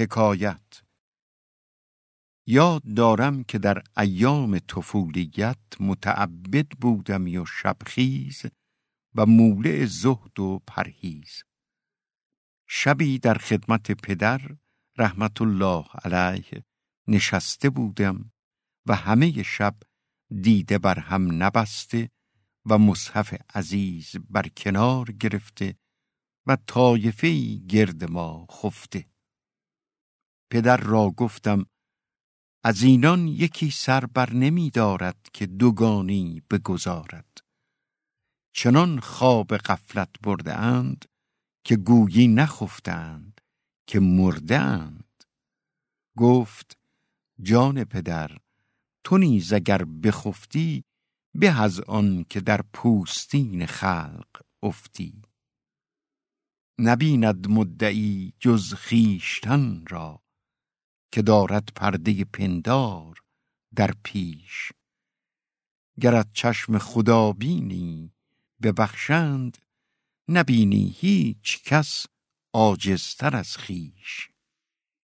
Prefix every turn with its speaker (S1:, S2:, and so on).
S1: حکایت. یاد دارم که در ایام طفولیت متعبد بودمی و شبخیز و مولع زهد و پرهیز. شبی در خدمت پدر رحمت الله علیه نشسته بودم و همه شب دیده بر هم نبسته و مصحف عزیز بر کنار گرفته و طایفه گرد ما خفته. پدر را گفتم از اینان یکی سر بر نمی دارد که دوگانی بگذارد. چنان خواب غفلت برده اند که گویی نخفتند که مرده اند. گفت جان پدر تو نیز اگر بخفتی به از آن که در پوستین خلق افتی. نبیند مدعی جز خیشتن را که دارد پرده پندار در پیش. گرت چشم خدا بینی ببخشند نبینی هیچ کس عاجزتر از خیش